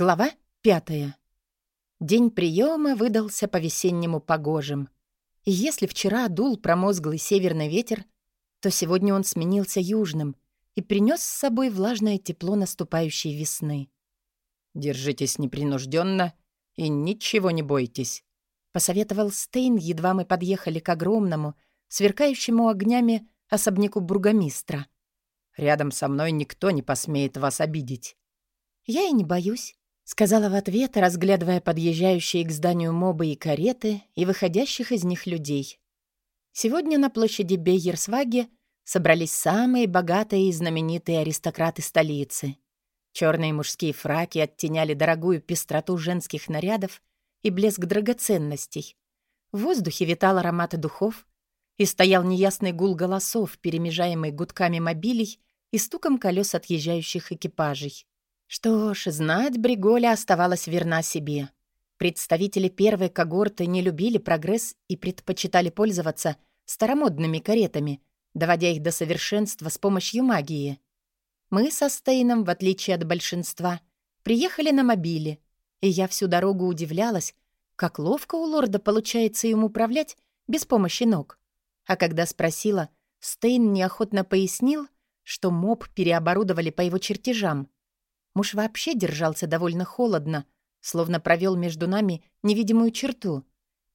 Глава пятая. День приема выдался по-весеннему погожим. И если вчера дул промозглый северный ветер, то сегодня он сменился южным и принес с собой влажное тепло наступающей весны. «Держитесь непринужденно и ничего не бойтесь», — посоветовал Стейн, едва мы подъехали к огромному, сверкающему огнями особняку бургомистра. «Рядом со мной никто не посмеет вас обидеть». «Я и не боюсь», Сказала в ответ, разглядывая подъезжающие к зданию мобы и кареты и выходящих из них людей. Сегодня на площади Бейерсваге собрались самые богатые и знаменитые аристократы столицы. Черные мужские фраки оттеняли дорогую пестроту женских нарядов и блеск драгоценностей. В воздухе витал аромат духов, и стоял неясный гул голосов, перемежаемый гудками мобилей и стуком колес отъезжающих экипажей. Что ж, знать Бриголя оставалась верна себе. Представители первой когорты не любили прогресс и предпочитали пользоваться старомодными каретами, доводя их до совершенства с помощью магии. Мы со Стейном, в отличие от большинства, приехали на мобиле, и я всю дорогу удивлялась, как ловко у лорда получается им управлять без помощи ног. А когда спросила, Стейн неохотно пояснил, что моб переоборудовали по его чертежам — Муж вообще держался довольно холодно, словно провел между нами невидимую черту.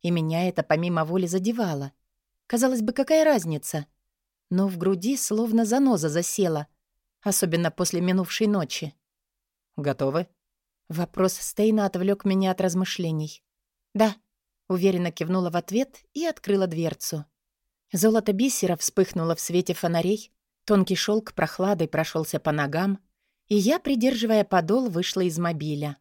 И меня это помимо воли задевало. Казалось бы, какая разница? Но в груди словно заноза засела, особенно после минувшей ночи. «Готовы?» Вопрос Стейна отвлек меня от размышлений. «Да», — уверенно кивнула в ответ и открыла дверцу. Золото бисера вспыхнуло в свете фонарей, тонкий шелк прохладой прошелся по ногам, и я, придерживая подол, вышла из мобиля.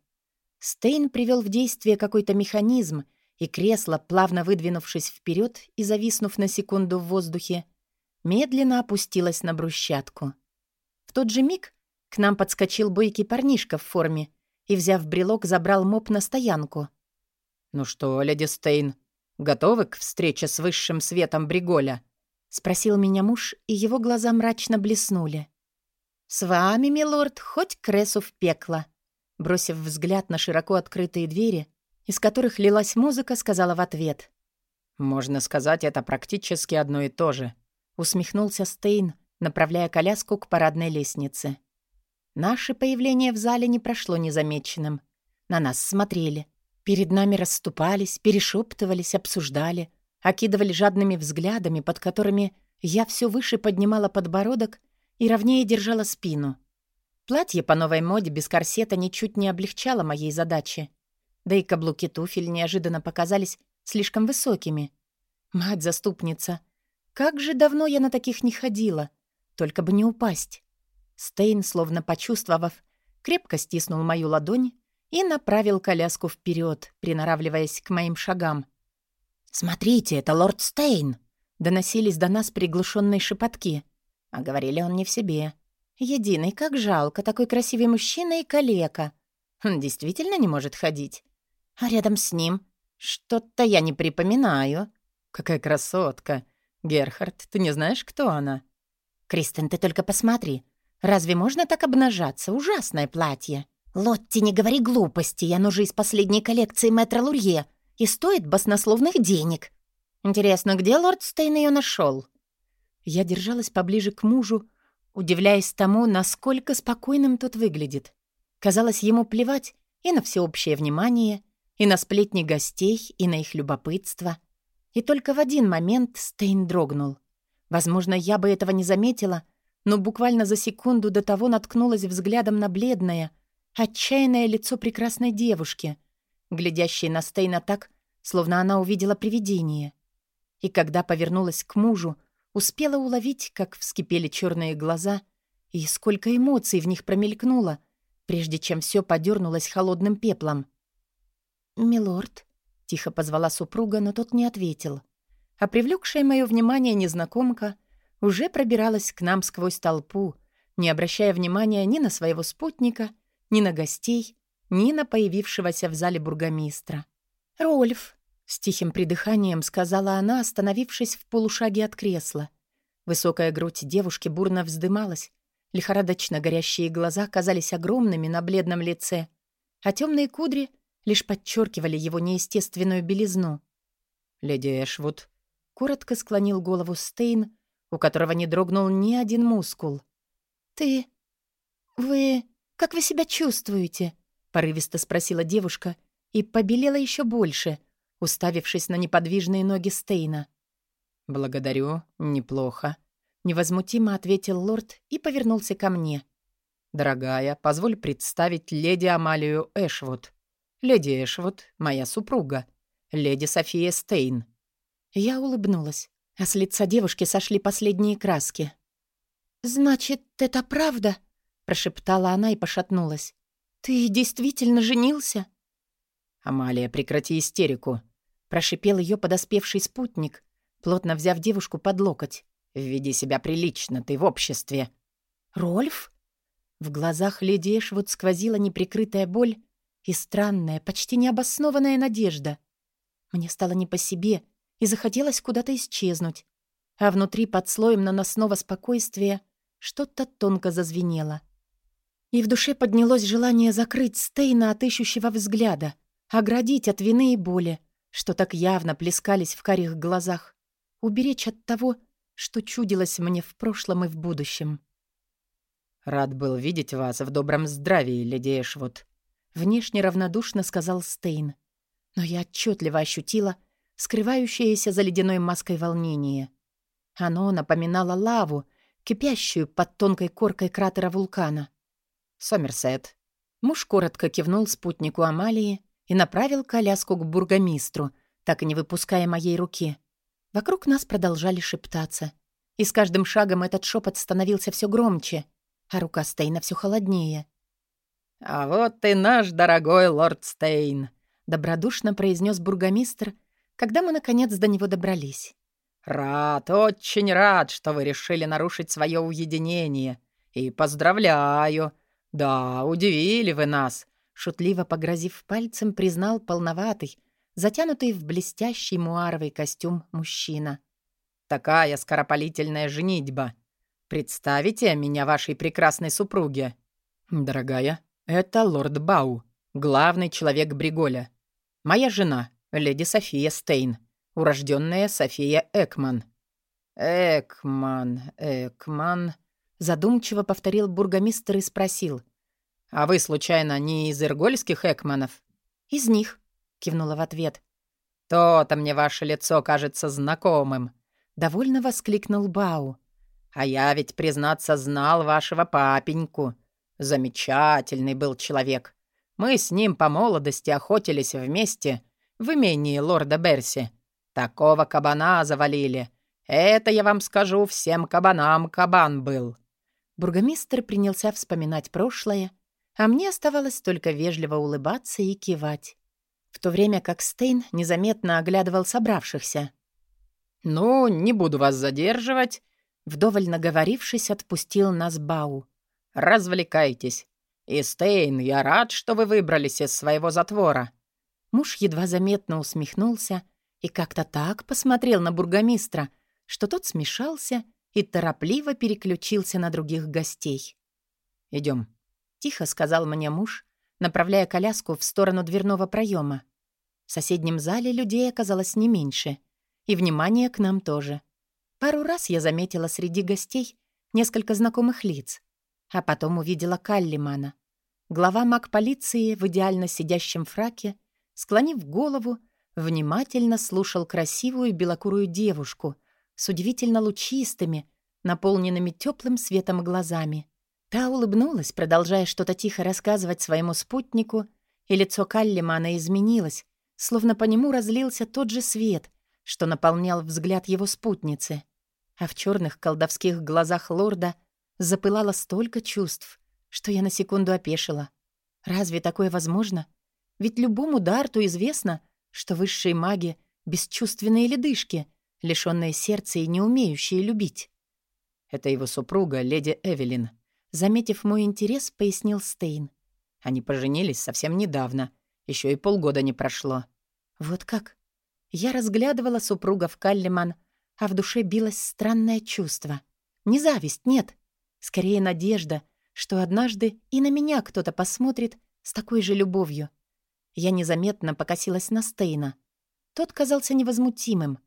Стейн привел в действие какой-то механизм, и кресло, плавно выдвинувшись вперед и зависнув на секунду в воздухе, медленно опустилось на брусчатку. В тот же миг к нам подскочил бойкий парнишка в форме и, взяв брелок, забрал моп на стоянку. «Ну что, леди Стейн, готовы к встрече с высшим светом Бриголя?» — спросил меня муж, и его глаза мрачно блеснули. «С вами, милорд, хоть кресу в пекло!» Бросив взгляд на широко открытые двери, из которых лилась музыка, сказала в ответ. «Можно сказать, это практически одно и то же», — усмехнулся Стейн, направляя коляску к парадной лестнице. Наше появление в зале не прошло незамеченным. На нас смотрели. Перед нами расступались, перешептывались, обсуждали, окидывали жадными взглядами, под которыми я все выше поднимала подбородок и ровнее держала спину. Платье по новой моде без корсета ничуть не облегчало моей задачи. Да и каблуки туфель неожиданно показались слишком высокими. Мать-заступница, как же давно я на таких не ходила, только бы не упасть. Стейн, словно почувствовав, крепко стиснул мою ладонь и направил коляску вперед, приноравливаясь к моим шагам. «Смотрите, это лорд Стейн!» — доносились до нас приглушенные шепотки. А говорили он не в себе. Единый, как жалко, такой красивый мужчина и калека. Он действительно не может ходить. А рядом с ним что-то я не припоминаю. Какая красотка. Герхард, ты не знаешь, кто она? Кристен, ты только посмотри. Разве можно так обнажаться? Ужасное платье. Лотти, не говори глупости. Оно же из последней коллекции Мэтра Лурье и стоит баснословных денег. Интересно, где лорд Стейн ее нашел? Я держалась поближе к мужу, удивляясь тому, насколько спокойным тот выглядит. Казалось, ему плевать и на всеобщее внимание, и на сплетни гостей, и на их любопытство. И только в один момент Стейн дрогнул. Возможно, я бы этого не заметила, но буквально за секунду до того наткнулась взглядом на бледное, отчаянное лицо прекрасной девушки, глядящей на Стейна так, словно она увидела привидение. И когда повернулась к мужу, Успела уловить, как вскипели черные глаза и сколько эмоций в них промелькнуло, прежде чем все подернулось холодным пеплом. «Милорд», — тихо позвала супруга, но тот не ответил. А привлекшая мое внимание незнакомка уже пробиралась к нам сквозь толпу, не обращая внимания ни на своего спутника, ни на гостей, ни на появившегося в зале бургомистра. «Рольф», с тихим придыханием сказала она, остановившись в полушаге от кресла. Высокая грудь девушки бурно вздымалась. Лихорадочно горящие глаза казались огромными на бледном лице. а темные кудри лишь подчеркивали его неестественную белизну. «Леди Эшвуд», — коротко склонил голову Стейн, у которого не дрогнул ни один мускул. «Ты... вы... как вы себя чувствуете?» — порывисто спросила девушка и побелела еще больше, уставившись на неподвижные ноги Стейна. «Благодарю, неплохо», — невозмутимо ответил лорд и повернулся ко мне. «Дорогая, позволь представить леди Амалию Эшвуд. Леди Эшвуд — моя супруга, леди София Стейн». Я улыбнулась, а с лица девушки сошли последние краски. «Значит, это правда?» — прошептала она и пошатнулась. «Ты действительно женился?» «Амалия, прекрати истерику!» — прошипел ее подоспевший спутник, плотно взяв девушку под локоть. «Веди себя прилично, ты в обществе». «Рольф?» В глазах леди Эшвуд сквозила неприкрытая боль и странная, почти необоснованная надежда. Мне стало не по себе, и захотелось куда-то исчезнуть. А внутри, под слоем наносного спокойствия, что-то тонко зазвенело. И в душе поднялось желание закрыть Стейна от ищущего взгляда, оградить от вины и боли, что так явно плескались в карих глазах, уберечь от того, что чудилось мне в прошлом и в будущем. «Рад был видеть вас в добром здравии, леди Эшвуд», — внешне равнодушно сказал Стейн. Но я отчетливо ощутила, скрывающееся за ледяной маской волнение. Оно напоминало лаву, кипящую под тонкой коркой кратера вулкана. «Сомерсет». Муж коротко кивнул спутнику Амалии и направил коляску к бургомистру, так и не выпуская моей руки. Вокруг нас продолжали шептаться. И с каждым шагом этот шепот становился все громче, а рука Стейна все холоднее. «А вот и наш дорогой лорд Стейн», — добродушно произнес бургомистр, когда мы, наконец, до него добрались. «Рад, очень рад, что вы решили нарушить свое уединение. И поздравляю. Да, удивили вы нас», — шутливо погрозив пальцем, признал полноватый, затянутый в блестящий муаровый костюм мужчина. «Такая скоропалительная женитьба. Представите меня вашей прекрасной супруге». «Дорогая, это лорд Бау, главный человек Бриголя. Моя жена, леди София Стейн, урожденная София Экман». «Экман, Экман», — задумчиво повторил бургомистр и спросил. «А вы, случайно, не из иргольских Экманов?» «Из них», — кивнула в ответ. «То-то мне ваше лицо кажется знакомым», — довольно воскликнул Бау. «А я ведь, признаться, знал вашего папеньку. Замечательный был человек. Мы с ним по молодости охотились вместе в имении лорда Берси. Такого кабана завалили. Это, я вам скажу, всем кабанам кабан был». Бургомистр принялся вспоминать прошлое, а мне оставалось только вежливо улыбаться и кивать, в то время как Стейн незаметно оглядывал собравшихся. «Ну, не буду вас задерживать», — вдоволь наговорившись, отпустил нас Бау. «Развлекайтесь. И, Стейн, я рад, что вы выбрались из своего затвора. Муж едва заметно усмехнулся и как-то так посмотрел на бургомистра, что тот смешался и торопливо переключился на других гостей. Идем, тихо сказал мне муж, направляя коляску в сторону дверного проема. В соседнем зале людей оказалось не меньше, и внимание к нам тоже. Пару раз я заметила среди гостей несколько знакомых лиц, а потом увидела Каллимана. Глава маг-полиции в идеально сидящем фраке склонив голову, внимательно слушал красивую белокурую девушку с удивительно лучистыми, наполненными теплым светом глазами. Та улыбнулась, продолжая что-то тихо рассказывать своему спутнику, и лицо Каллимана изменилось, словно по нему разлился тот же свет, что наполнял взгляд его спутницы. А в черных колдовских глазах лорда запылало столько чувств, что я на секунду опешила. Разве такое возможно? Ведь любому Дарту известно, что высшие маги — бесчувственные ледышки, лишённые сердца и не умеющие любить. Это его супруга, леди Эвелин. Заметив мой интерес, пояснил Стейн. Они поженились совсем недавно. Еще и полгода не прошло. Вот как? Я разглядывала супруга в Каллиман, а в душе билось странное чувство. Не зависть, нет. Скорее надежда, что однажды и на меня кто-то посмотрит с такой же любовью. Я незаметно покосилась на Стейна. Тот казался невозмутимым,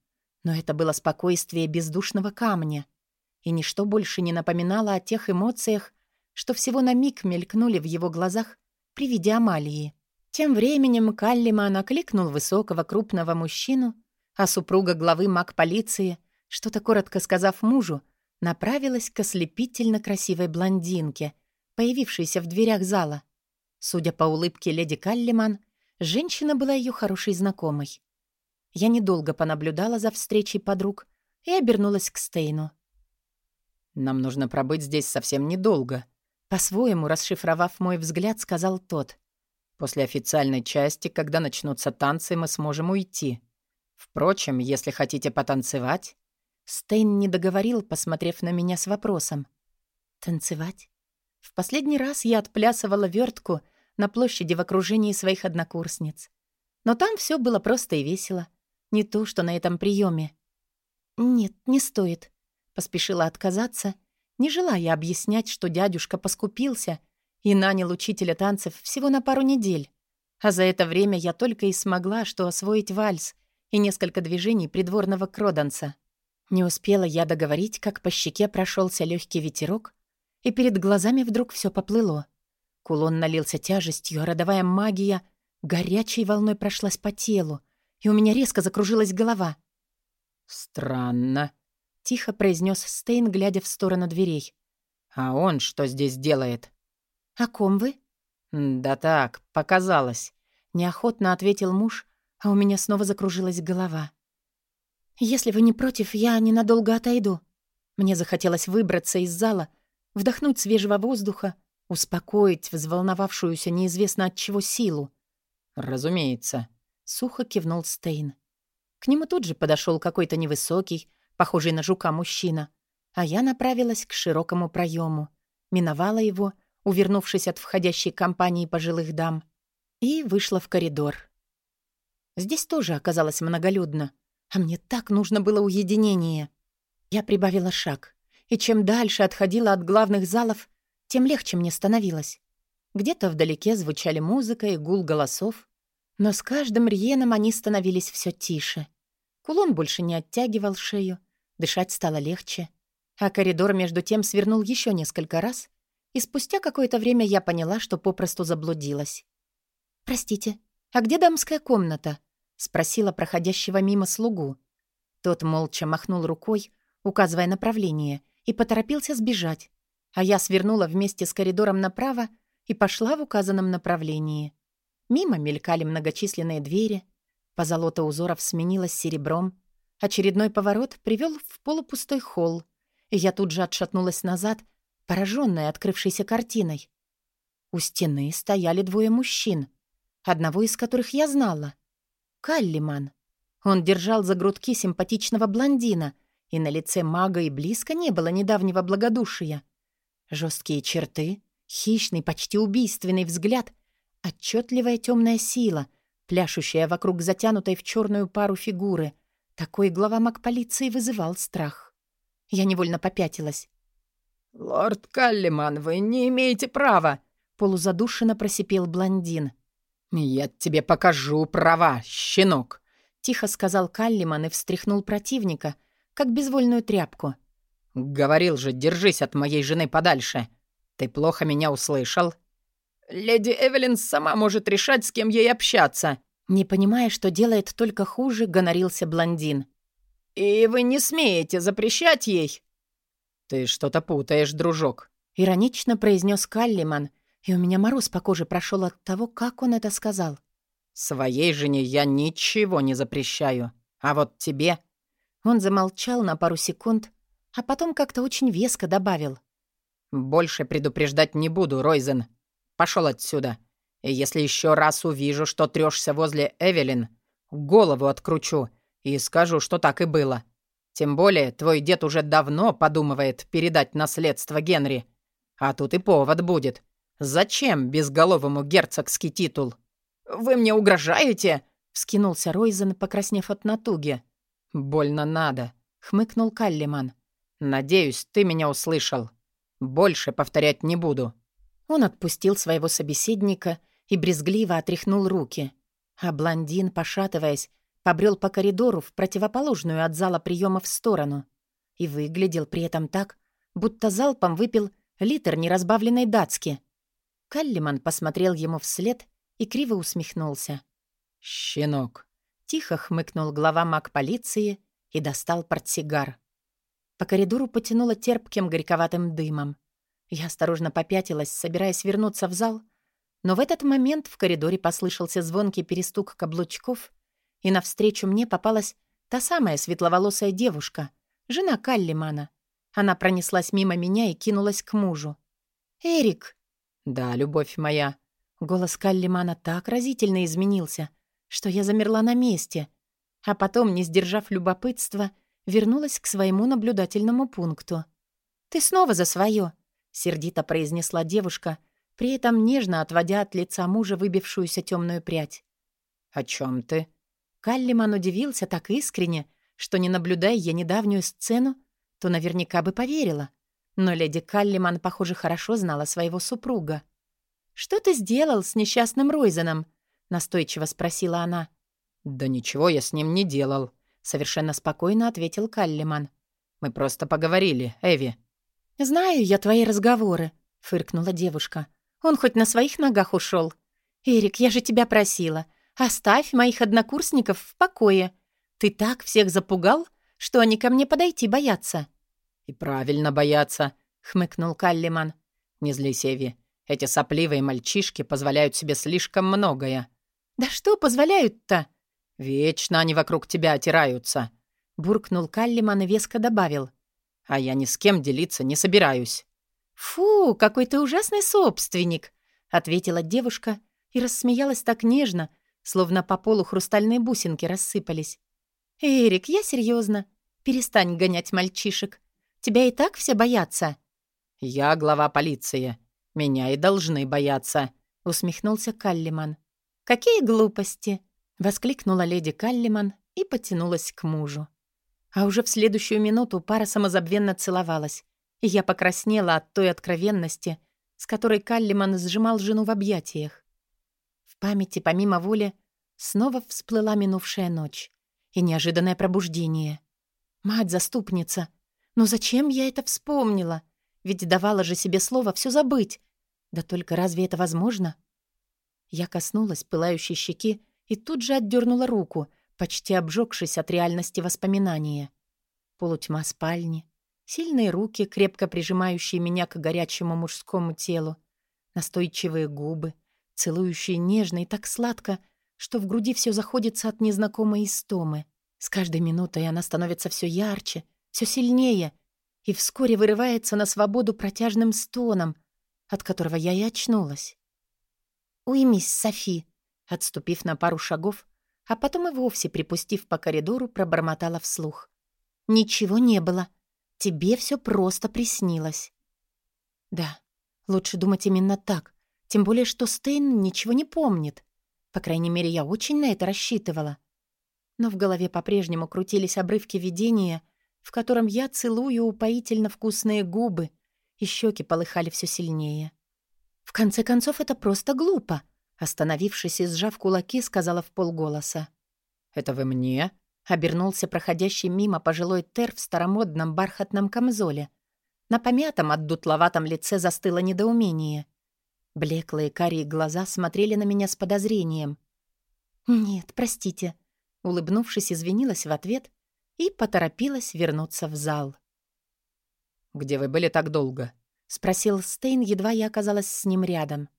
но это было спокойствие бездушного камня. И ничто больше не напоминало о тех эмоциях, что всего на миг мелькнули в его глазах при виде Амалии. Тем временем Каллиман окликнул высокого крупного мужчину, а супруга главы маг-полиции, что-то коротко сказав мужу, направилась к ослепительно красивой блондинке, появившейся в дверях зала. Судя по улыбке леди Каллиман, женщина была ее хорошей знакомой. Я недолго понаблюдала за встречей подруг и обернулась к Стейну. «Нам нужно пробыть здесь совсем недолго», — по-своему, расшифровав мой взгляд, сказал тот. После официальной части, когда начнутся танцы, мы сможем уйти. Впрочем, если хотите потанцевать...» Стейн не договорил, посмотрев на меня с вопросом. «Танцевать?» В последний раз я отплясывала вертку на площади в окружении своих однокурсниц. Но там все было просто и весело. Не то, что на этом приеме. «Нет, не стоит», — поспешила отказаться, не желая объяснять, что дядюшка поскупился — и нанял учителя танцев всего на пару недель. А за это время я только и смогла что освоить вальс и несколько движений придворного кроданса. Не успела я договорить, как по щеке прошелся легкий ветерок, и перед глазами вдруг все поплыло. Кулон налился тяжестью, а родовая магия горячей волной прошлась по телу, и у меня резко закружилась голова. «Странно», — тихо произнес Стейн, глядя в сторону дверей. «А он что здесь делает?» «О ком вы?» «Да так, показалось», — неохотно ответил муж, а у меня снова закружилась голова. «Если вы не против, я ненадолго отойду». Мне захотелось выбраться из зала, вдохнуть свежего воздуха, успокоить взволновавшуюся неизвестно от чего силу. «Разумеется», — сухо кивнул Стейн. К нему тут же подошел какой-то невысокий, похожий на жука мужчина, а я направилась к широкому проему, миновала его — увернувшись от входящей компании пожилых дам, и вышла в коридор. Здесь тоже оказалось многолюдно, а мне так нужно было уединение. Я прибавила шаг, и чем дальше отходила от главных залов, тем легче мне становилось. Где-то вдалеке звучали музыка и гул голосов, но с каждым рьеном они становились все тише. Кулон больше не оттягивал шею, дышать стало легче, а коридор между тем свернул еще несколько раз, и спустя какое-то время я поняла, что попросту заблудилась. «Простите, а где дамская комната?» — спросила проходящего мимо слугу. Тот молча махнул рукой, указывая направление, и поторопился сбежать, а я свернула вместе с коридором направо и пошла в указанном направлении. Мимо мелькали многочисленные двери, позолота узоров сменилась серебром, очередной поворот привел в полупустой холл, я тут же отшатнулась назад — пораженная открывшейся картиной. У стены стояли двое мужчин, одного из которых я знала. Каллиман. Он держал за грудки симпатичного блондина, и на лице мага и близко не было недавнего благодушия. Жесткие черты, хищный, почти убийственный взгляд, отчетливая темная сила, пляшущая вокруг затянутой в черную пару фигуры. Такой глава маг полиции вызывал страх. Я невольно попятилась. «Лорд Каллиман, вы не имеете права!» — полузадушенно просипел блондин. «Я тебе покажу права, щенок!» — тихо сказал Каллиман и встряхнул противника, как безвольную тряпку. «Говорил же, держись от моей жены подальше. Ты плохо меня услышал?» «Леди Эвелин сама может решать, с кем ей общаться», не понимая, что делает только хуже, гонорился блондин. «И вы не смеете запрещать ей?» «Ты что-то путаешь, дружок», — иронично произнес Каллиман, и у меня мороз по коже прошел от того, как он это сказал. «Своей жене я ничего не запрещаю, а вот тебе...» Он замолчал на пару секунд, а потом как-то очень веско добавил. «Больше предупреждать не буду, Ройзен. Пошел отсюда. И если еще раз увижу, что трешься возле Эвелин, голову откручу и скажу, что так и было. Тем более, твой дед уже давно подумывает передать наследство Генри. А тут и повод будет. Зачем безголовому герцогский титул? Вы мне угрожаете?» — вскинулся Ройзен, покраснев от натуги. «Больно надо», — хмыкнул Каллиман. «Надеюсь, ты меня услышал. Больше повторять не буду». Он отпустил своего собеседника и брезгливо отряхнул руки. А блондин, пошатываясь, побрел по коридору в противоположную от зала приемов сторону и выглядел при этом так, будто залпом выпил литр неразбавленной датски. Каллиман посмотрел ему вслед и криво усмехнулся. «Щенок!» — тихо хмыкнул глава маг полиции и достал портсигар. По коридору потянуло терпким горьковатым дымом. Я осторожно попятилась, собираясь вернуться в зал, но в этот момент в коридоре послышался звонкий перестук каблучков, и навстречу мне попалась та самая светловолосая девушка, жена Каллимана. Она пронеслась мимо меня и кинулась к мужу. «Эрик!» «Да, любовь моя». Голос Каллимана так разительно изменился, что я замерла на месте, а потом, не сдержав любопытства, вернулась к своему наблюдательному пункту. «Ты снова за свое!» — сердито произнесла девушка, при этом нежно отводя от лица мужа выбившуюся темную прядь. «О чем ты?» Каллиман удивился так искренне, что, не наблюдая я недавнюю сцену, то наверняка бы поверила. Но леди Каллиман, похоже, хорошо знала своего супруга. «Что ты сделал с несчастным Ройзеном?» — настойчиво спросила она. «Да ничего я с ним не делал», — совершенно спокойно ответил Каллиман. «Мы просто поговорили, Эви». «Знаю я твои разговоры», — фыркнула девушка. «Он хоть на своих ногах ушел. Эрик, я же тебя просила. Оставь моих однокурсников в покое. Ты так всех запугал, что они ко мне подойти боятся». «И правильно боятся», — хмыкнул Каллиман. «Не злись, Эви. Эти сопливые мальчишки позволяют себе слишком многое». «Да что позволяют-то?» «Вечно они вокруг тебя отираются», — буркнул Каллиман и веско добавил. «А я ни с кем делиться не собираюсь». «Фу, какой ты ужасный собственник», — ответила девушка и рассмеялась так нежно, словно по полу хрустальные бусинки рассыпались. «Эрик, я серьезно. Перестань гонять мальчишек. Тебя и так все боятся». «Я глава полиции. Меня и должны бояться», — усмехнулся Каллиман. «Какие глупости!» — воскликнула леди Каллиман и потянулась к мужу. А уже в следующую минуту пара самозабвенно целовалась, и я покраснела от той откровенности, с которой Каллиман сжимал жену в объятиях. В памяти, помимо воли, снова всплыла минувшая ночь и неожиданное пробуждение. Мать-заступница! Но зачем я это вспомнила? Ведь давала же себе слово все забыть. Да только разве это возможно? Я коснулась пылающей щеки и тут же отдернула руку, почти обжегшись от реальности воспоминания. Полутьма спальни, сильные руки, крепко прижимающие меня к горячему мужскому телу, настойчивые губы, целующие нежно и так сладко, что в груди все заходится от незнакомой истомы. С каждой минутой она становится все ярче, все сильнее и вскоре вырывается на свободу протяжным стоном, от которого я и очнулась. «Уймись, Софи!» Отступив на пару шагов, а потом и вовсе припустив по коридору, пробормотала вслух. «Ничего не было. Тебе все просто приснилось». «Да, лучше думать именно так, тем более что Стейн ничего не помнит. По крайней мере, я очень на это рассчитывала. Но в голове по-прежнему крутились обрывки видения, в котором я целую упоительно вкусные губы, и щеки полыхали все сильнее. В конце концов, это просто глупо. Остановившись и сжав кулаки, сказала в полголоса. «Это вы мне?» Обернулся проходящий мимо пожилой тер в старомодном бархатном камзоле. На помятом, отдутловатом лице застыло недоумение. Блеклые карие глаза смотрели на меня с подозрением. «Нет, простите», — улыбнувшись, извинилась в ответ и поторопилась вернуться в зал. «Где вы были так долго?» — спросил Стейн, едва я оказалась с ним рядом.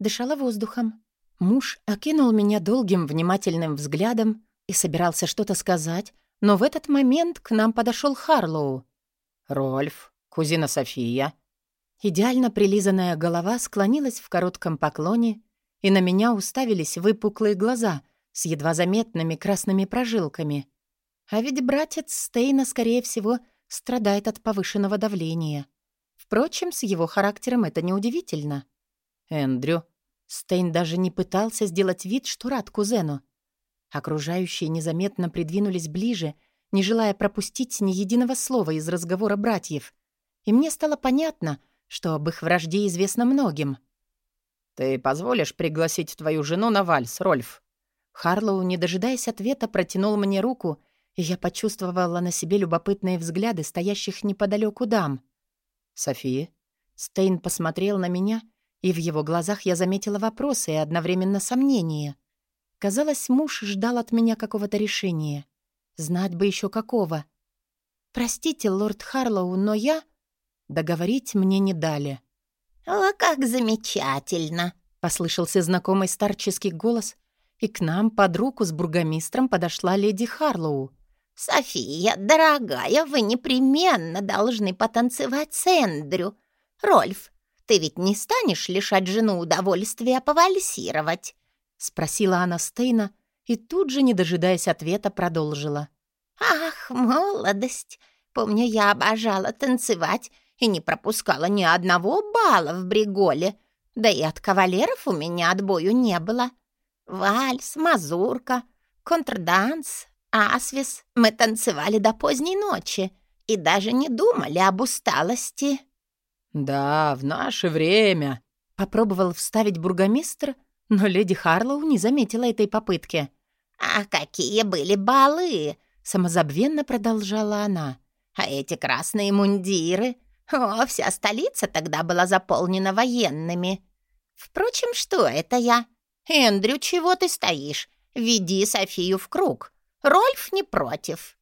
Дышала воздухом. Муж окинул меня долгим внимательным взглядом и собирался что-то сказать, но в этот момент к нам подошел Харлоу. «Рольф, кузина София», Идеально прилизанная голова склонилась в коротком поклоне, и на меня уставились выпуклые глаза с едва заметными красными прожилками. А ведь братец Стейна, скорее всего, страдает от повышенного давления. Впрочем, с его характером это неудивительно. «Эндрю». Стейн даже не пытался сделать вид, что рад кузену. Окружающие незаметно придвинулись ближе, не желая пропустить ни единого слова из разговора братьев. И мне стало понятно — что об их вражде известно многим. «Ты позволишь пригласить твою жену на вальс, Рольф?» Харлоу, не дожидаясь ответа, протянул мне руку, и я почувствовала на себе любопытные взгляды стоящих неподалеку дам. «София?» Стейн посмотрел на меня, и в его глазах я заметила вопросы и одновременно сомнения. Казалось, муж ждал от меня какого-то решения. Знать бы еще какого. «Простите, лорд Харлоу, но я...» Договорить мне не дали. «О, как замечательно!» — послышался знакомый старческий голос, и к нам под руку с бургомистром подошла леди Харлоу. «София, дорогая, вы непременно должны потанцевать с Эндрю. Рольф, ты ведь не станешь лишать жену удовольствия повальсировать?» — спросила она Стейна и тут же, не дожидаясь ответа, продолжила. «Ах, молодость! Помню, я обожала танцевать и не пропускала ни одного бала в Бриголе. Да и от кавалеров у меня отбою не было. Вальс, мазурка, контрданс, асвис. Мы танцевали до поздней ночи и даже не думали об усталости». «Да, в наше время», — попробовал вставить бургомистр, но леди Харлоу не заметила этой попытки. «А какие были балы!» — самозабвенно продолжала она. «А эти красные мундиры! О, вся столица тогда была заполнена военными. Впрочем, что это я? Эндрю, чего ты стоишь? Веди Софию в круг. Рольф не против».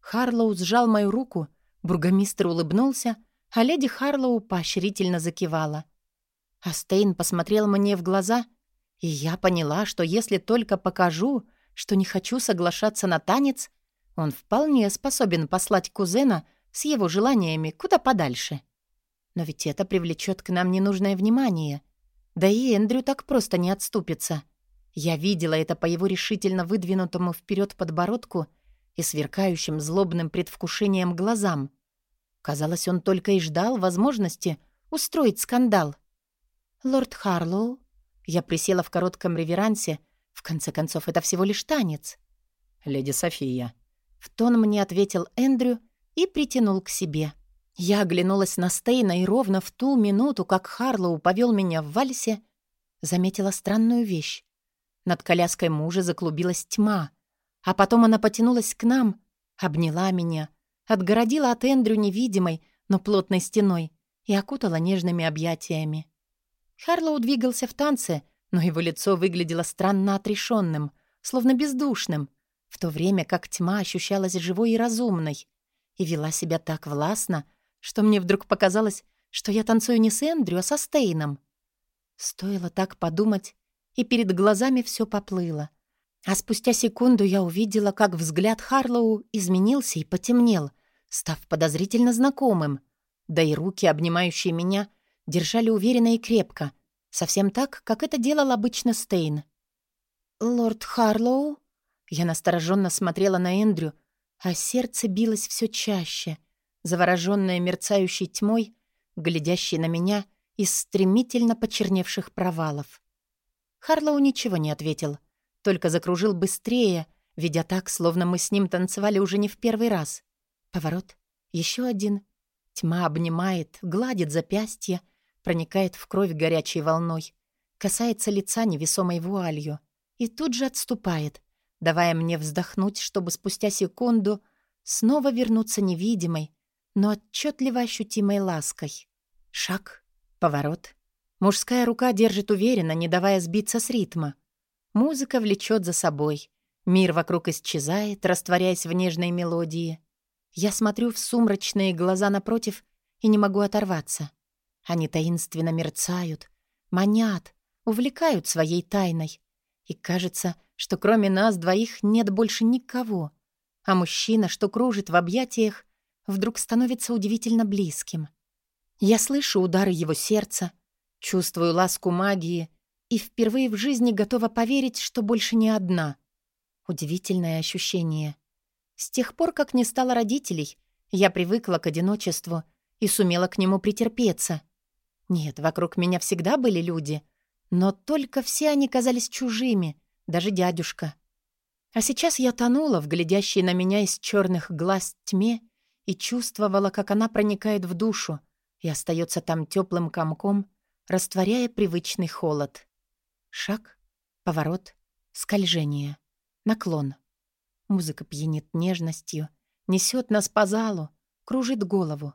Харлоу сжал мою руку, бургомистр улыбнулся, а леди Харлоу поощрительно закивала. Астейн посмотрел мне в глаза, и я поняла, что если только покажу, что не хочу соглашаться на танец, он вполне способен послать кузена с его желаниями куда подальше. Но ведь это привлечет к нам ненужное внимание. Да и Эндрю так просто не отступится. Я видела это по его решительно выдвинутому вперед подбородку и сверкающим злобным предвкушением глазам. Казалось, он только и ждал возможности устроить скандал. «Лорд Харлоу?» Я присела в коротком реверансе. В конце концов, это всего лишь танец. «Леди София». В тон мне ответил Эндрю и притянул к себе. Я оглянулась на Стейна и ровно в ту минуту, как Харлоу повел меня в вальсе, заметила странную вещь. Над коляской мужа заклубилась тьма, а потом она потянулась к нам, обняла меня, отгородила от Эндрю невидимой, но плотной стеной и окутала нежными объятиями. Харлоу двигался в танце, но его лицо выглядело странно отрешенным, словно бездушным, в то время как тьма ощущалась живой и разумной и вела себя так властно, что мне вдруг показалось, что я танцую не с Эндрю, а со Стейном. Стоило так подумать, и перед глазами все поплыло. А спустя секунду я увидела, как взгляд Харлоу изменился и потемнел, став подозрительно знакомым. Да и руки, обнимающие меня, держали уверенно и крепко, совсем так, как это делал обычно Стейн. «Лорд Харлоу?» Я настороженно смотрела на Эндрю, а сердце билось все чаще, заворожённое мерцающей тьмой, глядящей на меня из стремительно почерневших провалов. Харлоу ничего не ответил, только закружил быстрее, ведя так, словно мы с ним танцевали уже не в первый раз. Поворот, еще один. Тьма обнимает, гладит запястье, проникает в кровь горячей волной, касается лица невесомой вуалью и тут же отступает, давая мне вздохнуть, чтобы спустя секунду снова вернуться невидимой, но отчетливо ощутимой лаской. Шаг, поворот, Мужская рука держит уверенно, не давая сбиться с ритма. Музыка влечет за собой. Мир вокруг исчезает, растворяясь в нежной мелодии. Я смотрю в сумрачные глаза напротив и не могу оторваться. Они таинственно мерцают, манят, увлекают своей тайной. И кажется, что кроме нас двоих нет больше никого. А мужчина, что кружит в объятиях, вдруг становится удивительно близким. Я слышу удары его сердца, Чувствую ласку магии и впервые в жизни готова поверить, что больше не одна. Удивительное ощущение. С тех пор, как не стало родителей, я привыкла к одиночеству и сумела к нему претерпеться. Нет, вокруг меня всегда были люди, но только все они казались чужими, даже дядюшка. А сейчас я тонула в глядящей на меня из черных глаз тьме и чувствовала, как она проникает в душу и остается там теплым комком, растворяя привычный холод. Шаг, поворот, скольжение, наклон. Музыка пьянит нежностью, несет нас по залу, кружит голову.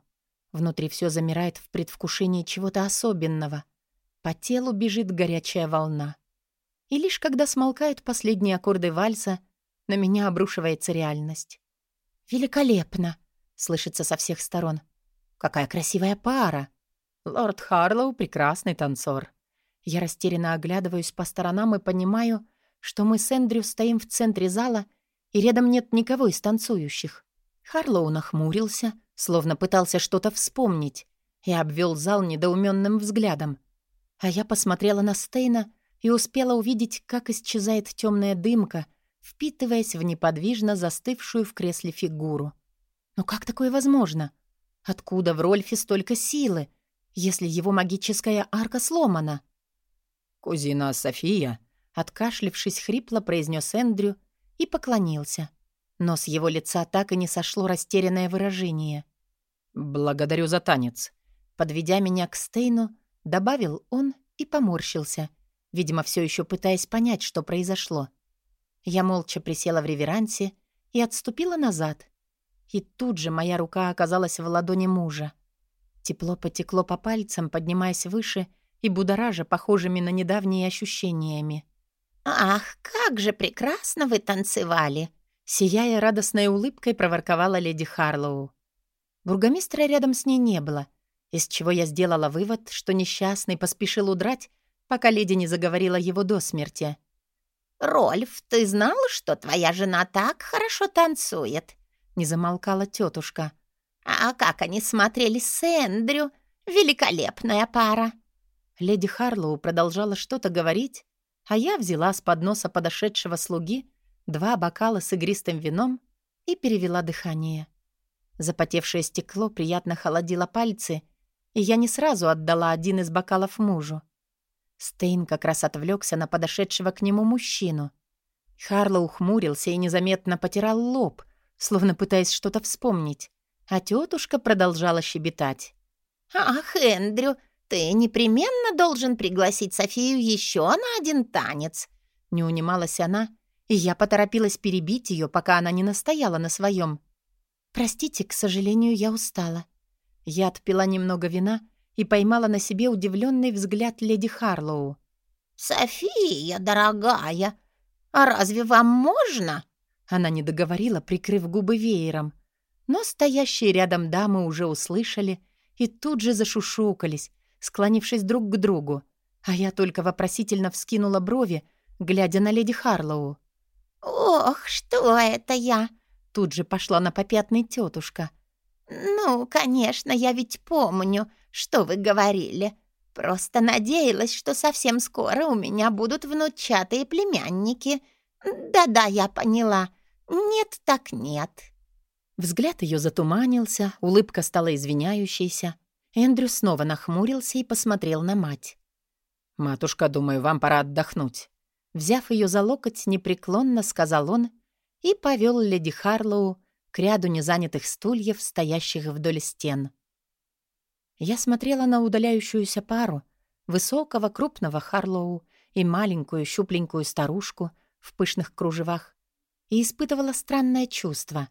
Внутри все замирает в предвкушении чего-то особенного. По телу бежит горячая волна. И лишь когда смолкают последние аккорды вальса, на меня обрушивается реальность. «Великолепно!» — слышится со всех сторон. «Какая красивая пара!» Лорд Харлоу — прекрасный танцор. Я растерянно оглядываюсь по сторонам и понимаю, что мы с Эндрю стоим в центре зала, и рядом нет никого из танцующих. Харлоу нахмурился, словно пытался что-то вспомнить, и обвел зал недоуменным взглядом. А я посмотрела на Стейна и успела увидеть, как исчезает темная дымка, впитываясь в неподвижно застывшую в кресле фигуру. Но как такое возможно? Откуда в Рольфе столько силы? если его магическая арка сломана? «Кузина София», — откашлившись хрипло, произнес Эндрю и поклонился. Но с его лица так и не сошло растерянное выражение. «Благодарю за танец». Подведя меня к Стейну, добавил он и поморщился, видимо, все еще пытаясь понять, что произошло. Я молча присела в реверансе и отступила назад. И тут же моя рука оказалась в ладони мужа. Тепло потекло по пальцам, поднимаясь выше и будоража похожими на недавние ощущениями. «Ах, как же прекрасно вы танцевали!» Сияя радостной улыбкой, проворковала леди Харлоу. Бургомистра рядом с ней не было, из чего я сделала вывод, что несчастный поспешил удрать, пока леди не заговорила его до смерти. «Рольф, ты знал, что твоя жена так хорошо танцует?» — не замолкала тетушка. А как они смотрели с Эндрю? Великолепная пара!» Леди Харлоу продолжала что-то говорить, а я взяла с подноса подошедшего слуги два бокала с игристым вином и перевела дыхание. Запотевшее стекло приятно холодило пальцы, и я не сразу отдала один из бокалов мужу. Стейн как раз отвлекся на подошедшего к нему мужчину. Харлоу хмурился и незаметно потирал лоб, словно пытаясь что-то вспомнить. А тетушка продолжала щебетать. «Ах, Эндрю, ты непременно должен пригласить Софию еще на один танец!» Не унималась она, и я поторопилась перебить ее, пока она не настояла на своем. «Простите, к сожалению, я устала». Я отпила немного вина и поймала на себе удивленный взгляд леди Харлоу. «София, дорогая, а разве вам можно?» Она не договорила, прикрыв губы веером. Но стоящие рядом дамы уже услышали и тут же зашушукались, склонившись друг к другу, а я только вопросительно вскинула брови, глядя на леди Харлоу. «Ох, что это я?» Тут же пошла на попятный тетушка. «Ну, конечно, я ведь помню, что вы говорили. Просто надеялась, что совсем скоро у меня будут внучатые племянники. Да-да, я поняла. Нет так нет». Взгляд ее затуманился, улыбка стала извиняющейся. Эндрю снова нахмурился и посмотрел на мать. «Матушка, думаю, вам пора отдохнуть». Взяв ее за локоть, непреклонно сказал он и повел леди Харлоу к ряду незанятых стульев, стоящих вдоль стен. Я смотрела на удаляющуюся пару, высокого крупного Харлоу и маленькую щупленькую старушку в пышных кружевах, и испытывала странное чувство.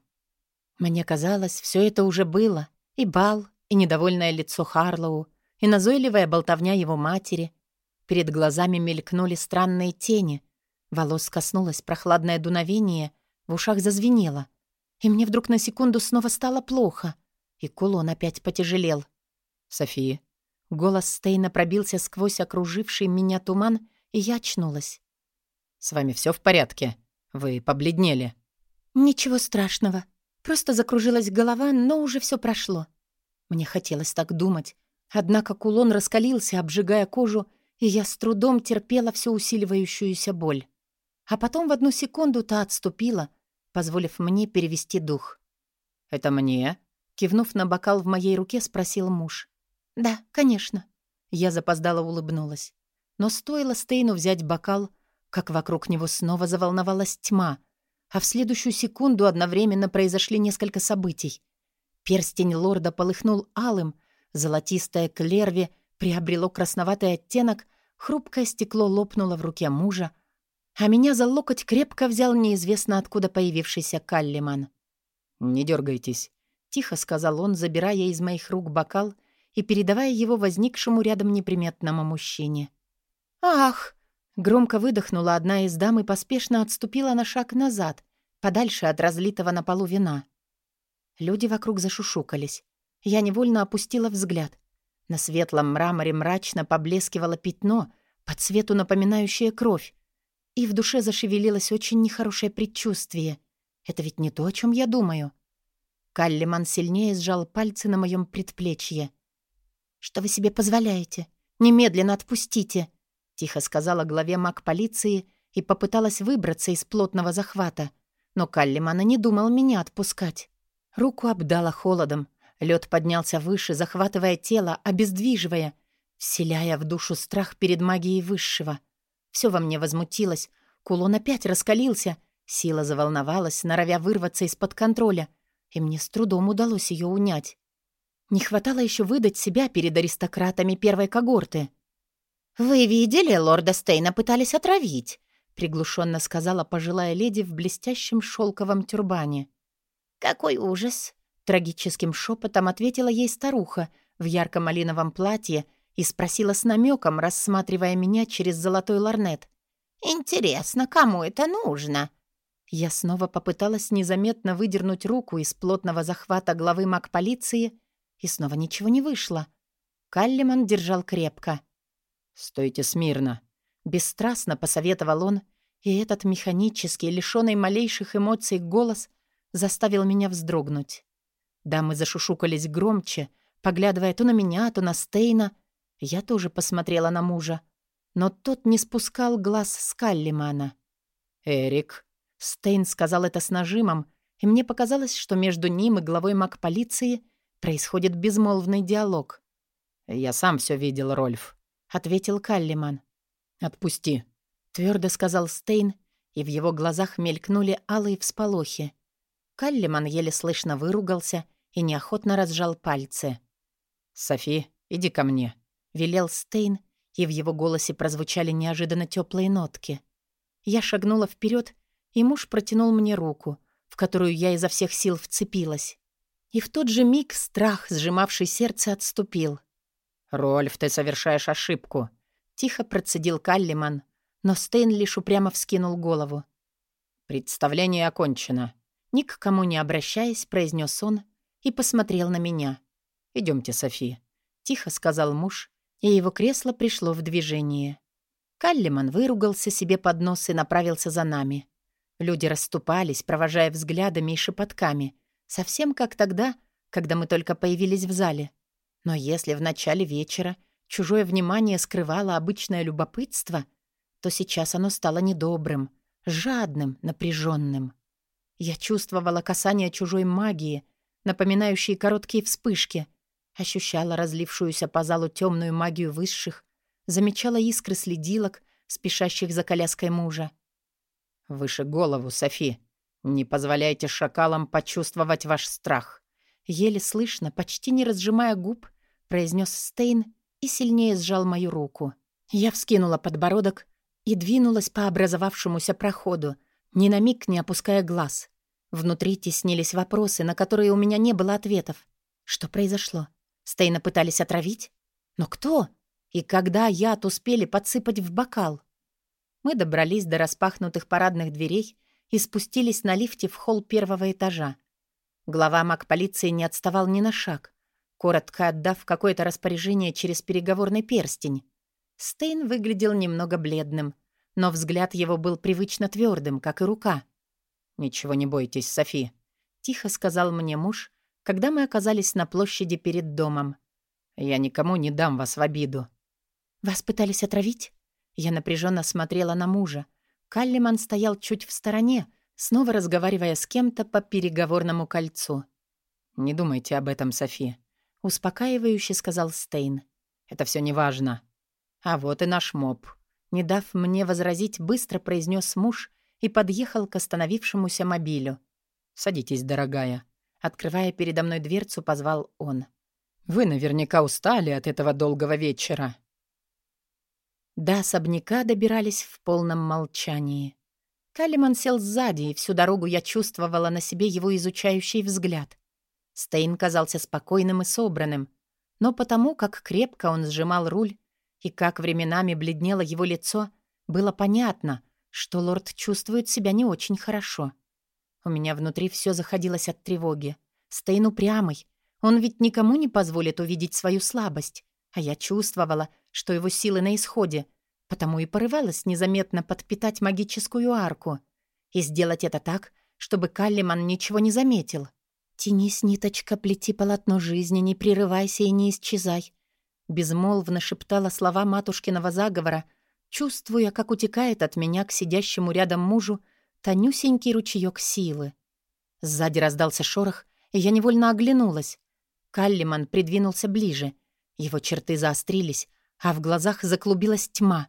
Мне казалось, все это уже было. И бал, и недовольное лицо Харлоу, и назойливая болтовня его матери. Перед глазами мелькнули странные тени. Волос коснулось прохладное дуновение, в ушах зазвенело. И мне вдруг на секунду снова стало плохо. И кулон опять потяжелел. «София». Голос Стейна пробился сквозь окруживший меня туман, и я очнулась. «С вами все в порядке? Вы побледнели?» «Ничего страшного», Просто закружилась голова, но уже все прошло. Мне хотелось так думать. Однако кулон раскалился, обжигая кожу, и я с трудом терпела всю усиливающуюся боль. А потом в одну секунду та отступила, позволив мне перевести дух. «Это мне?» Кивнув на бокал в моей руке, спросил муж. «Да, конечно». Я запоздала улыбнулась. Но стоило Стейну взять бокал, как вокруг него снова заволновалась тьма — а в следующую секунду одновременно произошли несколько событий. Перстень лорда полыхнул алым, золотистая клерви приобрело красноватый оттенок, хрупкое стекло лопнуло в руке мужа, а меня за локоть крепко взял неизвестно откуда появившийся Каллиман. «Не дергайтесь», — тихо сказал он, забирая из моих рук бокал и передавая его возникшему рядом неприметному мужчине. «Ах!» — громко выдохнула одна из дам и поспешно отступила на шаг назад, подальше от разлитого на полу вина. Люди вокруг зашушукались. Я невольно опустила взгляд. На светлом мраморе мрачно поблескивало пятно, по цвету напоминающее кровь. И в душе зашевелилось очень нехорошее предчувствие. Это ведь не то, о чем я думаю. Каллиман сильнее сжал пальцы на моем предплечье. «Что вы себе позволяете? Немедленно отпустите!» — тихо сказала главе маг полиции и попыталась выбраться из плотного захвата. Но Каллимана не думал меня отпускать. Руку обдала холодом. Лед поднялся выше, захватывая тело, обездвиживая, вселяя в душу страх перед магией высшего. Все во мне возмутилось. Кулон опять раскалился. Сила заволновалась, норовя вырваться из-под контроля, и мне с трудом удалось ее унять. Не хватало еще выдать себя перед аристократами первой когорты. «Вы видели, лорда Стейна пытались отравить», — приглушенно сказала пожилая леди в блестящем шелковом тюрбане. «Какой ужас!» — трагическим шепотом ответила ей старуха в ярко-малиновом платье и спросила с намеком, рассматривая меня через золотой ларнет. «Интересно, кому это нужно?» Я снова попыталась незаметно выдернуть руку из плотного захвата главы маг полиции, и снова ничего не вышло. Каллиман держал крепко. «Стойте смирно», — бесстрастно посоветовал он, и этот механический, лишённый малейших эмоций голос заставил меня вздрогнуть. Дамы зашушукались громче, поглядывая то на меня, то на Стейна. Я тоже посмотрела на мужа. Но тот не спускал глаз с Каллимана. «Эрик», — Стейн сказал это с нажимом, и мне показалось, что между ним и главой маг полиции происходит безмолвный диалог. «Я сам все видел, Рольф», — ответил Каллиман. «Отпусти», — твердо сказал Стейн, и в его глазах мелькнули алые всполохи. Каллиман еле слышно выругался и неохотно разжал пальцы. «Софи, иди ко мне», — велел Стейн, и в его голосе прозвучали неожиданно теплые нотки. Я шагнула вперед, и муж протянул мне руку, в которую я изо всех сил вцепилась. И в тот же миг страх, сжимавший сердце, отступил. «Рольф, ты совершаешь ошибку», — тихо процедил Каллиман, но Стейн лишь упрямо вскинул голову. «Представление окончено. Ни к кому не обращаясь, произнес он и посмотрел на меня. Идемте, Софи», — тихо сказал муж, и его кресло пришло в движение. Каллиман выругался себе под нос и направился за нами. Люди расступались, провожая взглядами и шепотками, совсем как тогда, когда мы только появились в зале. Но если в начале вечера чужое внимание скрывало обычное любопытство, то сейчас оно стало недобрым, жадным, напряженным. Я чувствовала касание чужой магии, напоминающей короткие вспышки, ощущала разлившуюся по залу темную магию высших, замечала искры следилок, спешащих за коляской мужа. «Выше голову, Софи. Не позволяйте шакалам почувствовать ваш страх». Еле слышно, почти не разжимая губ, произнес Стейн и сильнее сжал мою руку. Я вскинула подбородок и двинулась по образовавшемуся проходу, ни на миг не опуская глаз. Внутри теснились вопросы, на которые у меня не было ответов. Что произошло? Стейна пытались отравить? Но кто? И когда яд успели подсыпать в бокал? Мы добрались до распахнутых парадных дверей и спустились на лифте в холл первого этажа. Глава маг полиции не отставал ни на шаг, коротко отдав какое-то распоряжение через переговорный перстень. Стейн выглядел немного бледным, но взгляд его был привычно твердым, как и рука. «Ничего не бойтесь, Софи», — тихо сказал мне муж, когда мы оказались на площади перед домом. «Я никому не дам вас в обиду». «Вас пытались отравить?» Я напряженно смотрела на мужа. Каллиман стоял чуть в стороне, снова разговаривая с кем-то по переговорному кольцу. «Не думайте об этом, Софи», — успокаивающе сказал Стейн. «Это все неважно. А вот и наш моб». Не дав мне возразить, быстро произнес муж и подъехал к остановившемуся мобилю. «Садитесь, дорогая». Открывая передо мной дверцу, позвал он. Вы наверняка устали от этого долгого вечера». До особняка добирались в полном молчании. Калиман сел сзади, и всю дорогу я чувствовала на себе его изучающий взгляд. Стейн казался спокойным и собранным, но потому, как крепко он сжимал руль и как временами бледнело его лицо, было понятно, что лорд чувствует себя не очень хорошо. У меня внутри все заходилось от тревоги. Стейн упрямый. Он ведь никому не позволит увидеть свою слабость. А я чувствовала, что его силы на исходе, потому и порывалась незаметно подпитать магическую арку и сделать это так, чтобы Каллиман ничего не заметил. «Тянись, ниточка, плети полотно жизни, не прерывайся и не исчезай», безмолвно шептала слова матушкиного заговора, чувствуя, как утекает от меня к сидящему рядом мужу тонюсенький ручеёк силы. Сзади раздался шорох, и я невольно оглянулась. Каллиман придвинулся ближе. Его черты заострились, а в глазах заклубилась тьма.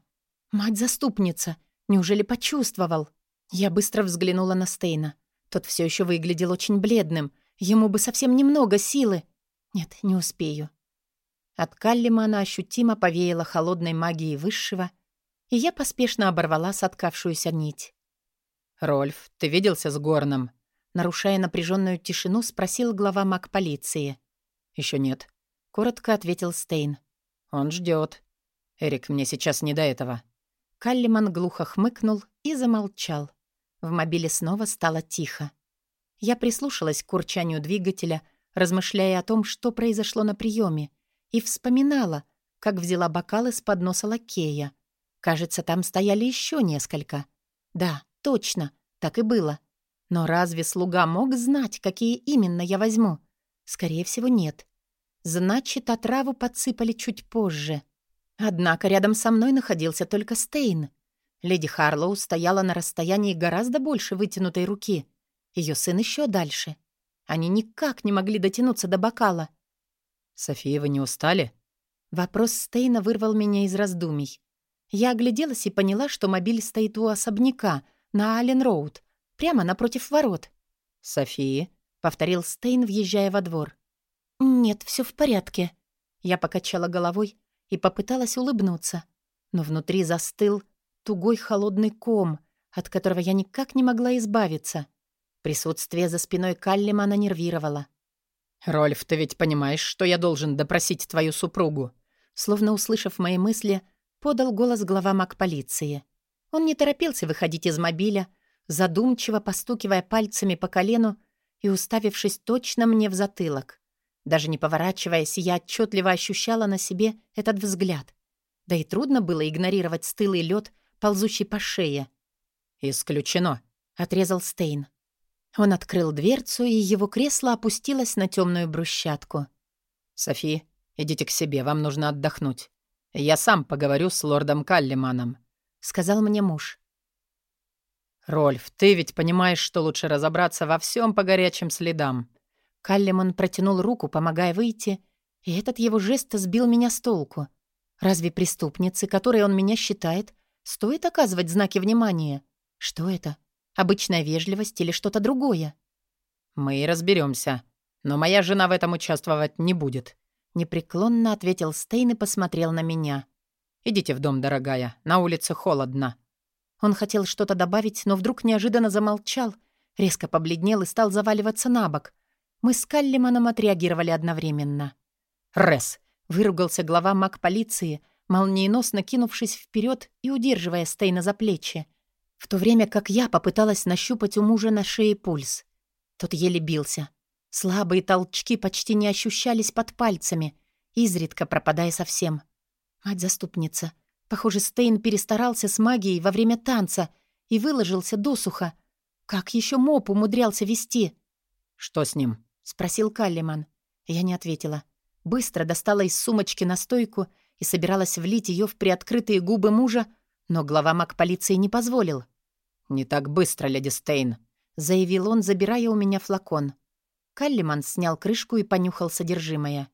«Мать-заступница! Неужели почувствовал?» Я быстро взглянула на Стейна. Тот все еще выглядел очень бледным. Ему бы совсем немного силы. Нет, не успею. От Каллимана ощутимо повеяло холодной магией высшего, и я поспешно оборвала соткавшуюся нить. «Рольф, ты виделся с Горном?» Нарушая напряженную тишину, спросил глава маг полиции. Еще нет», — коротко ответил Стейн. «Он ждет. Эрик, мне сейчас не до этого». Каллиман глухо хмыкнул и замолчал. В мобиле снова стало тихо. Я прислушалась к урчанию двигателя, размышляя о том, что произошло на приеме, и вспоминала, как взяла бокалы с подноса лакея. Кажется, там стояли еще несколько. Да, точно, так и было. Но разве слуга мог знать, какие именно я возьму? Скорее всего, нет. Значит, отраву подсыпали чуть позже. Однако рядом со мной находился только Стейн. Леди Харлоу стояла на расстоянии гораздо больше вытянутой руки. Ее сын еще дальше. Они никак не могли дотянуться до бокала. «София, вы не устали?» Вопрос Стейна вырвал меня из раздумий. Я огляделась и поняла, что мобиль стоит у особняка на Аллен-Роуд, прямо напротив ворот. «София?» — повторил Стейн, въезжая во двор. «Нет, все в порядке». Я покачала головой и попыталась улыбнуться, но внутри застыл тугой холодный ком, от которого я никак не могла избавиться. Присутствие за спиной Каллимана нервировало. «Рольф, ты ведь понимаешь, что я должен допросить твою супругу?» Словно услышав мои мысли, подал голос глава маг полиции. Он не торопился выходить из мобиля, задумчиво постукивая пальцами по колену и уставившись точно мне в затылок. Даже не поворачиваясь, я отчетливо ощущала на себе этот взгляд. Да и трудно было игнорировать стылый лед, ползущий по шее. «Исключено», — отрезал Стейн. Он открыл дверцу, и его кресло опустилось на темную брусчатку. «Софи, идите к себе, вам нужно отдохнуть. Я сам поговорю с лордом Каллиманом», — сказал мне муж. «Рольф, ты ведь понимаешь, что лучше разобраться во всем по горячим следам». Каллиман протянул руку, помогая выйти, и этот его жест сбил меня с толку. Разве преступницы, которые он меня считает, стоит оказывать знаки внимания? Что это? Обычная вежливость или что-то другое? «Мы разберемся, но моя жена в этом участвовать не будет», — непреклонно ответил Стейн и посмотрел на меня. «Идите в дом, дорогая, на улице холодно». Он хотел что-то добавить, но вдруг неожиданно замолчал, резко побледнел и стал заваливаться на бок. Мы с Каллиманом отреагировали одновременно. «Ресс!» — выругался глава маг полиции, молниеносно кинувшись вперед и удерживая Стейна за плечи, в то время как я попыталась нащупать у мужа на шее пульс. Тот еле бился. Слабые толчки почти не ощущались под пальцами, изредка пропадая совсем. Мать-заступница — Похоже, Стейн перестарался с магией во время танца и выложился досуха. Как еще моп умудрялся вести? «Что с ним?» — спросил Каллиман. Я не ответила. Быстро достала из сумочки настойку и собиралась влить ее в приоткрытые губы мужа, но глава маг полиции не позволил. «Не так быстро, леди Стейн», — заявил он, забирая у меня флакон. Каллиман снял крышку и понюхал содержимое.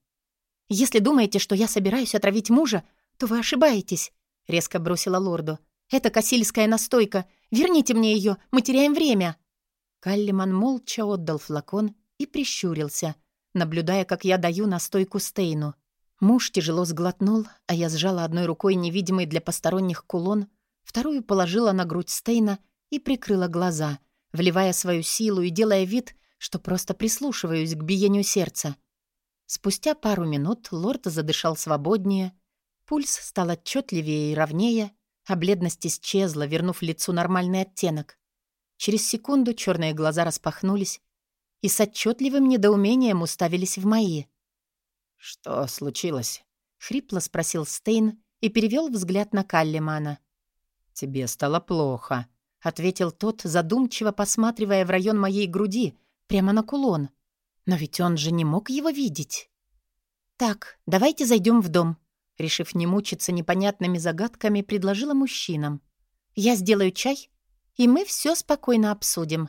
«Если думаете, что я собираюсь отравить мужа, то вы ошибаетесь резко бросила лорду. «Это кассильская настойка. Верните мне ее, мы теряем время!» Каллиман молча отдал флакон и прищурился, наблюдая, как я даю настойку Стейну. Муж тяжело сглотнул, а я сжала одной рукой невидимый для посторонних кулон, вторую положила на грудь Стейна и прикрыла глаза, вливая свою силу и делая вид, что просто прислушиваюсь к биению сердца. Спустя пару минут лорд задышал свободнее, пульс стал отчетливее и ровнее, а бледность исчезла, вернув лицу нормальный оттенок. Через секунду черные глаза распахнулись и с отчетливым недоумением уставились в мои. «Что случилось?» — хрипло спросил Стейн и перевел взгляд на Каллимана. «Тебе стало плохо», — ответил тот, задумчиво посматривая в район моей груди, прямо на кулон. Но ведь он же не мог его видеть. «Так, давайте зайдем в дом», — решив не мучиться непонятными загадками, предложила мужчинам. «Я сделаю чай, и мы все спокойно обсудим».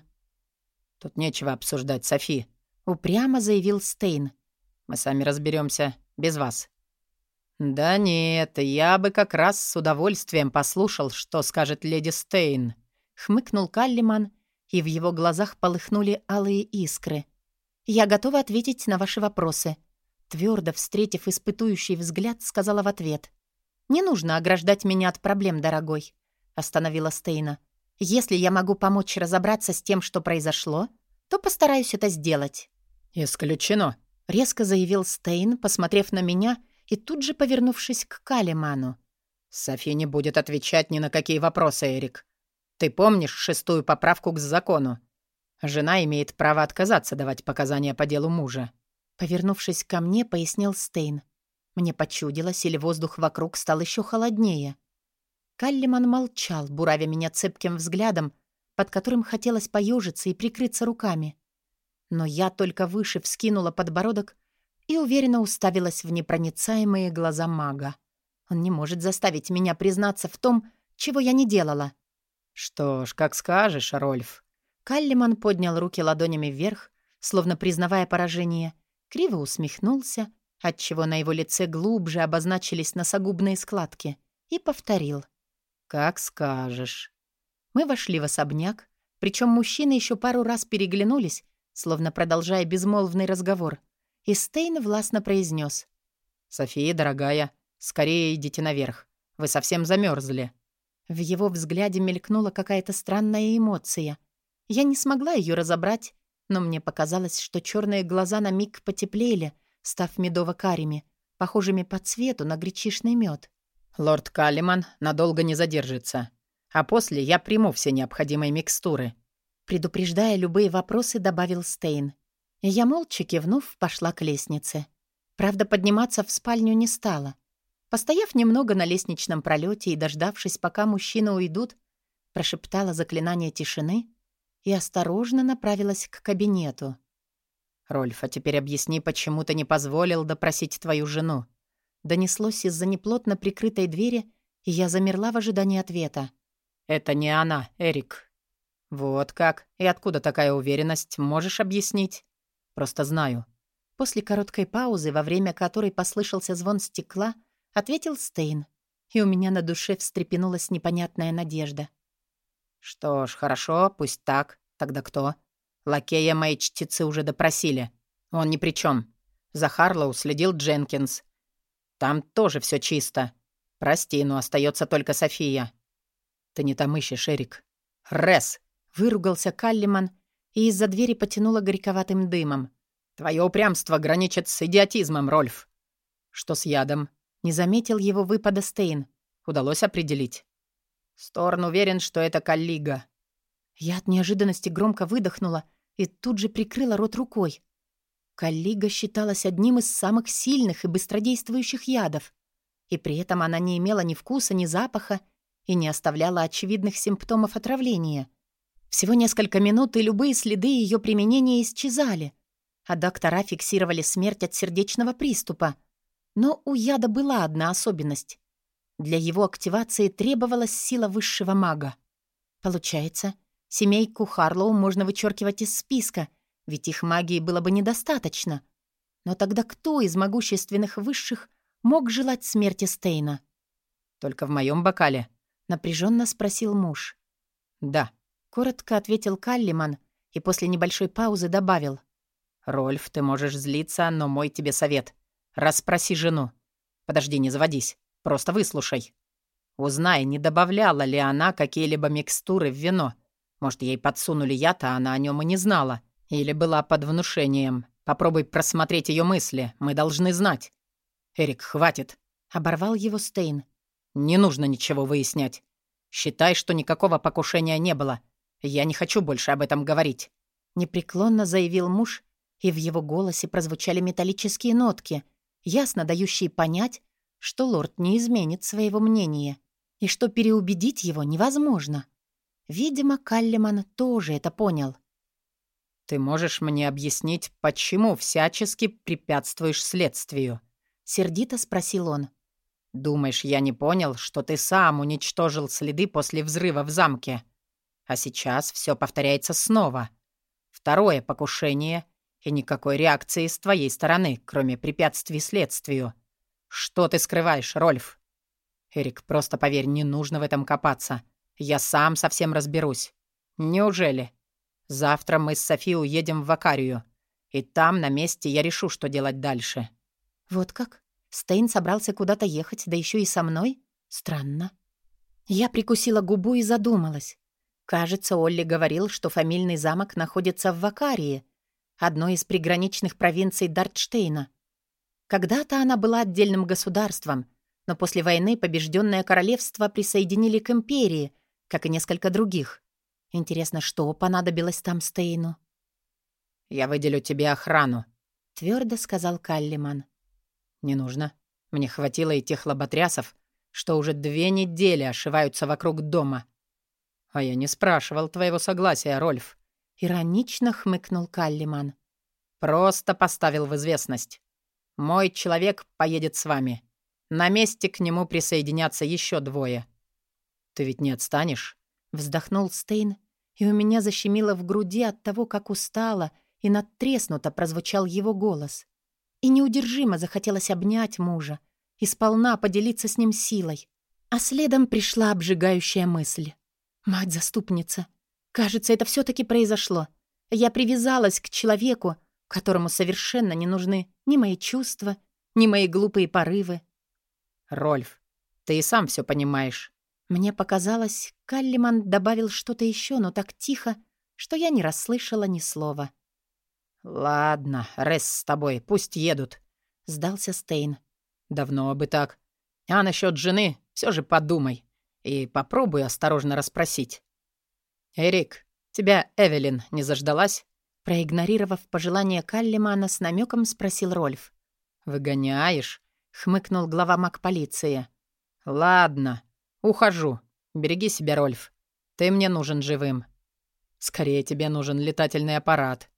«Тут нечего обсуждать, Софи», — упрямо заявил Стейн. Мы сами разберемся без вас». «Да нет, я бы как раз с удовольствием послушал, что скажет леди Стейн», — хмыкнул Каллиман, и в его глазах полыхнули алые искры. «Я готова ответить на ваши вопросы», — твердо встретив испытующий взгляд, сказала в ответ. «Не нужно ограждать меня от проблем, дорогой», — остановила Стейна. «Если я могу помочь разобраться с тем, что произошло, то постараюсь это сделать». «Исключено», резко заявил Стейн, посмотрев на меня и тут же повернувшись к Калиману. «Софи не будет отвечать ни на какие вопросы, Эрик. Ты помнишь шестую поправку к закону? Жена имеет право отказаться давать показания по делу мужа». Повернувшись ко мне, пояснил Стейн. Мне почудилось, или воздух вокруг стал еще холоднее. Каллиман молчал, буравя меня цепким взглядом, под которым хотелось поежиться и прикрыться руками. Но я только выше вскинула подбородок и уверенно уставилась в непроницаемые глаза мага. Он не может заставить меня признаться в том, чего я не делала. «Что ж, как скажешь, Рольф». Каллиман поднял руки ладонями вверх, словно признавая поражение, криво усмехнулся, отчего на его лице глубже обозначились носогубные складки, и повторил. «Как скажешь». Мы вошли в особняк, причем мужчины еще пару раз переглянулись, словно продолжая безмолвный разговор. И Стейн властно произнес. «София, дорогая, скорее идите наверх. Вы совсем замерзли. В его взгляде мелькнула какая-то странная эмоция. Я не смогла ее разобрать, но мне показалось, что черные глаза на миг потеплели, став медово-карими, похожими по цвету на гречишный мед. «Лорд Каллиман надолго не задержится, а после я приму все необходимые микстуры. Предупреждая любые вопросы, добавил Стейн. Я, молча кивнув, пошла к лестнице. Правда, подниматься в спальню не стала. Постояв немного на лестничном пролете и дождавшись, пока мужчины уйдут, прошептала заклинание тишины и осторожно направилась к кабинету. «Рольф, а теперь объясни, почему ты не позволил допросить твою жену?» Донеслось из-за неплотно прикрытой двери, и я замерла в ожидании ответа. «Это не она, Эрик», «Вот как? И откуда такая уверенность? Можешь объяснить?» «Просто знаю». После короткой паузы, во время которой послышался звон стекла, ответил Стейн, и у меня на душе встрепенулась непонятная надежда. «Что ж, хорошо, пусть так. Тогда кто?» «Лакея мои чтецы уже допросили. Он ни при чем. За Харлоу следил Дженкинс. Там тоже все чисто. Прости, но остается только София». «Ты не там ищешь, Эрик». «Рес, Выругался Каллиман и из-за двери потянуло горьковатым дымом. «Твое упрямство граничит с идиотизмом, Рольф». «Что с ядом?» Не заметил его выпада Стейн. Удалось определить. Сторн уверен, что это коллига. Я от неожиданности громко выдохнула и тут же прикрыла рот рукой. Коллига считалась одним из самых сильных и быстродействующих ядов. И при этом она не имела ни вкуса, ни запаха и не оставляла очевидных симптомов отравления — всего несколько минут, и любые следы ее применения исчезали, а доктора фиксировали смерть от сердечного приступа. Но у яда была одна особенность. Для его активации требовалась сила высшего мага. Получается, семейку Харлоу можно вычеркивать из списка, ведь их магии было бы недостаточно. Но тогда кто из могущественных высших мог желать смерти Стейна? «Только в моем бокале?» — напряженно спросил муж. «Да», Коротко ответил Каллиман и после небольшой паузы добавил. Рольф, ты можешь злиться, но мой тебе совет. Расспроси жену. Подожди, не заводись. Просто выслушай. Узнай, не добавляла ли она какие-либо микстуры в вино. Может, ей подсунули яд, а она о нем и не знала. Или была под внушением. Попробуй просмотреть ее мысли. Мы должны знать. Эрик, хватит. Оборвал его Стейн. Не нужно ничего выяснять. Считай, что никакого покушения не было. Я не хочу больше об этом говорить. Непреклонно заявил муж, и в его голосе прозвучали металлические нотки, ясно дающие понять, что лорд не изменит своего мнения и что переубедить его невозможно. Видимо, Каллиман тоже это понял. «Ты можешь мне объяснить, почему всячески препятствуешь следствию?» — сердито спросил он. «Думаешь, я не понял, что ты сам уничтожил следы после взрыва в замке? А сейчас все повторяется снова. Второе покушение и никакой реакции с твоей стороны, кроме препятствий следствию. Что ты скрываешь, Рольф? Эрик, просто поверь, не нужно в этом копаться. Я сам совсем разберусь. Неужели? Завтра мы с Софи уедем в Вакарию, и там на месте я решу, что делать дальше. Вот как? Стейн собрался куда-то ехать, да еще и со мной? Странно. Я прикусила губу и задумалась. Кажется, Олли говорил, что фамильный замок находится в Вакарии, одной из приграничных провинций Дартштейна. Когда-то она была отдельным государством, но после войны побежденное королевство присоединили к империи, как и несколько других. Интересно, что понадобилось там Стейну? «Я выделю тебе охрану», — твердо сказал Каллиман. «Не нужно. Мне хватило и тех лоботрясов, что уже две недели ошиваются вокруг дома. А я не спрашивал твоего согласия, Рольф. Иронично хмыкнул Каллиман. Просто поставил в известность. Мой человек поедет с вами. На месте к нему присоединятся еще двое. Ты ведь не отстанешь? Вздохнул Стейн, и у меня защемило в груди от того, как устало и надтреснуто прозвучал его голос. И неудержимо захотелось обнять мужа и сполна поделиться с ним силой. А следом пришла обжигающая мысль. Мать-заступница. Кажется, это все таки произошло. Я привязалась к человеку, которому совершенно не нужны ни мои чувства, ни мои глупые порывы. «Рольф, ты и сам все понимаешь». Мне показалось, Каллиман добавил что-то еще, но так тихо, что я не расслышала ни слова. «Ладно, Рес с тобой, пусть едут», — сдался Стейн. «Давно бы так. А насчет жены все же подумай. И попробую осторожно расспросить. «Эрик, тебя Эвелин не заждалась?» Проигнорировав пожелание Каллимана, с намеком спросил Рольф. «Выгоняешь?» — хмыкнул глава маг-полиции. «Ладно, ухожу. Береги себя, Рольф. Ты мне нужен живым. Скорее тебе нужен летательный аппарат.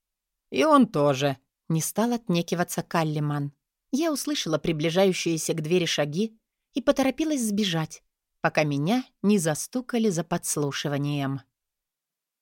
И он тоже». Не стал отнекиваться Каллиман. Я услышала приближающиеся к двери шаги и поторопилась сбежать, пока меня не застукали за подслушиванием.